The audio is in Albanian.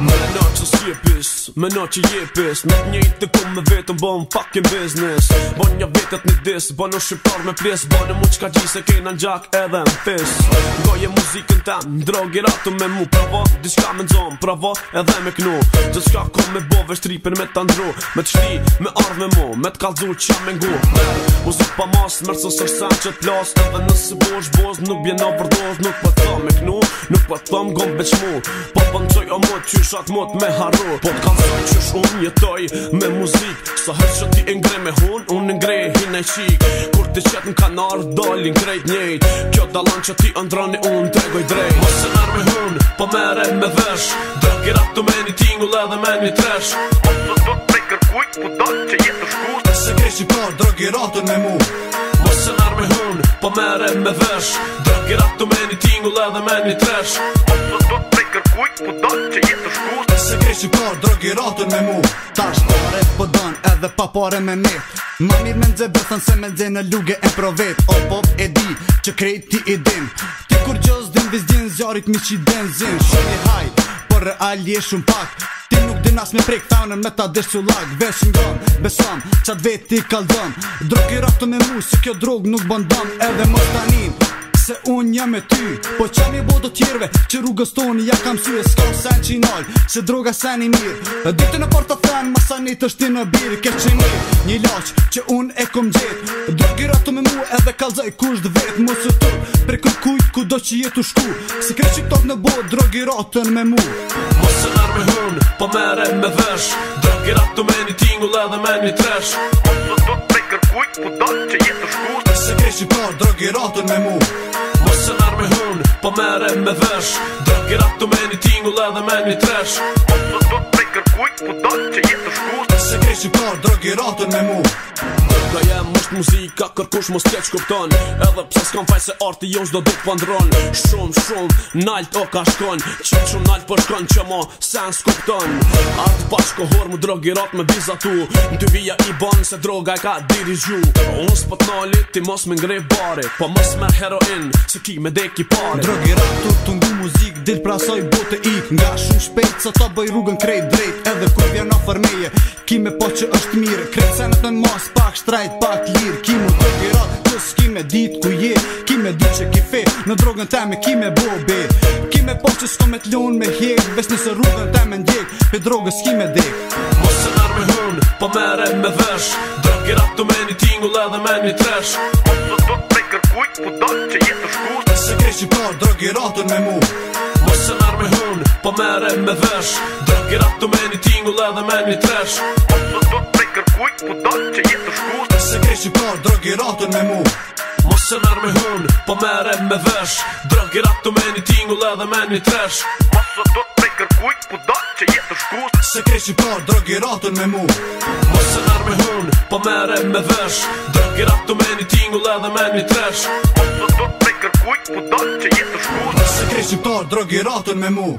No. së si Me në që je Në një i të ku me vetëm Bo fucking business Bo një vetët një dis Bo në shqiptar me plis Bo në mu qka gji se kena gjak edhe në fis Ngoj e muzikën ten Në drogi ratu me mu Pravo, diska me nxon Pravo, edhe me knu Gjës ka ku me bove shtripin me të ndru Me të shri, me arve mu Me të kalzu qa me ngu Muzik pa mas, mërë sësë është sen që t'las Edhe nësë bosh, bos Nuk bjena vërdoz Nuk pëtë po thom e knu Nuk pëtë po thom gom beqmu Po pëndë po qoj o mot Qyshat mot me harru Po t'kam se që shumë jetoj me muzik Sa hërë që ti ngre me hun, unë ngre hin e qik Kur t'i qetë në kanar, dolin krejt njejt Kjo dalan që ti ëndroni unë, tregoj drejt Mo se nërë me hun, po mere me vesh Drogira t'u me një tingull edhe me një tresh Po të du t'pe kërkuj, ku dollin që jetë shkut E se kreshi par, drogira t'u me mu Mo se nërë me hun, po mere me vesh Drogira t'u me një tingull edhe me një tresh Po të du t'pe shikor drogi ratën me mu Tash pare po, po dan edhe pa pare me me Më mirë me nxe bëthën se me nxe në luge e provet O pop e di që krejt ti i dim Ti kur gjoz din vizdin zjarit mi qi den zin Shoni haj Por real je shumë pak Ti nuk din as me prek thaunën me ta dish lag Vesh në gëm, besom, qatë vet ti kaldon Drogi ratën me mu, si kjo drog nuk bëndon Edhe më stanin, se unë jam e ty Po që mi bodo tjerve që rrugës toni ja kam sy e s'ka sen që i nalë Se droga sen i mirë Dhe dyte në porta fen më sa një të shti në birë Ke që një një laqë që unë e kom gjithë Drogi ratu me mu edhe kalzaj kusht vetë Më së tërë për kërkujt ku do që jetu shku Se kre që këtot në bodë drogi ratën me mu Më së nërë me hënë, po mere me vesh Drogi ratu me një tingull edhe me një tresh Më së tërë për kërkujt ku do që jetu shku Si kre që këtot drogi ratën me mu Më me hënë, Po se nërë me hunë, po mere me vesh Don't get up to many tingull edhe me një tresh Po fujt Po dalë që jetë të shkut Se ke që parë drogi ratën me mu Da jem është muzika, kërkush mos tje kupton Edhe pse s'kam fajt se arti jo s'do duk pëndron Shumë, shumë, nalt o ka shkon Që shumë nalt për po shkon që ma sen s'kupton Artë pashko hor mu drogi rat me biza tu Në ty vija i banë se droga e ka dirigju Unë s'po t'nalit, ti mos me ngrej bari Po mos mer heroin, se ki me dek i pari Drogi rat të t'ungu muzik, dil prasoj bote i Nga shumë shpejt, sa ta bëj rrugën krejt drejt edhe kur vjen në fermije ki me po që është mirë krecen me mos pak shtrajt pak lir ki mu të gjera ku ski me dit ku je ki me dit që ki fe në drogën ta me ki me bo ki me po që sko me t'lun me hek ves nëse rrugën ta me ndjek pe drogës ki me dek mos se me hun po mere me vesh drogë i me një tingull edhe me një tresh po fëtë po, të prej kërkuj Po do që jetë të se kreq i par drogë i me mu senar me hun Po mere me vesh Don't get up to me një tingull edhe me një tresh Ose do të kërkuj ku do që jetë të shku Se kesh i par drog me mu Mos se nërë me hun, po mere me vesh Drog i ratu me një tingull edhe me një tresh Mos se do të prej kërkuj ku do që jetë të shku Se kesh i par drog me mu Mos se nërë me hun, po mere me vesh Drog i ratu me një tingull edhe me një tresh Mos se do të kërkuj kërkuj, ku do që jetë të shku Nëse kri shqiptar, drogi ratën me mu